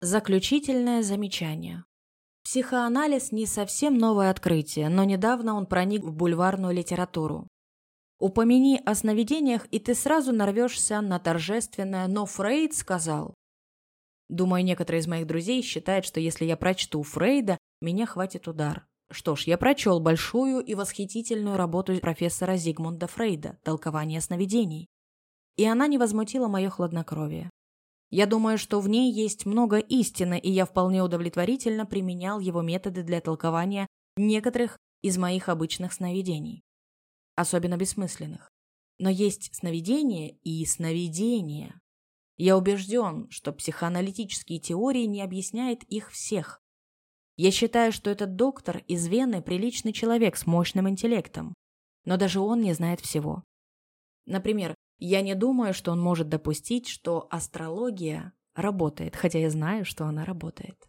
Заключительное замечание. Психоанализ не совсем новое открытие, но недавно он проник в бульварную литературу. Упомяни о сновидениях, и ты сразу нарвешься на торжественное «но Фрейд сказал». Думаю, некоторые из моих друзей считают, что если я прочту Фрейда, меня хватит удар. Что ж, я прочел большую и восхитительную работу профессора Зигмунда Фрейда «Толкование сновидений». И она не возмутила мое хладнокровие. Я думаю, что в ней есть много истины, и я вполне удовлетворительно применял его методы для толкования некоторых из моих обычных сновидений, особенно бессмысленных. Но есть сновидения и сновидения. Я убежден, что психоаналитические теории не объясняют их всех. Я считаю, что этот доктор из Вены приличный человек с мощным интеллектом, но даже он не знает всего. Например, я не думаю, что он может допустить, что астрология работает, хотя я знаю, что она работает.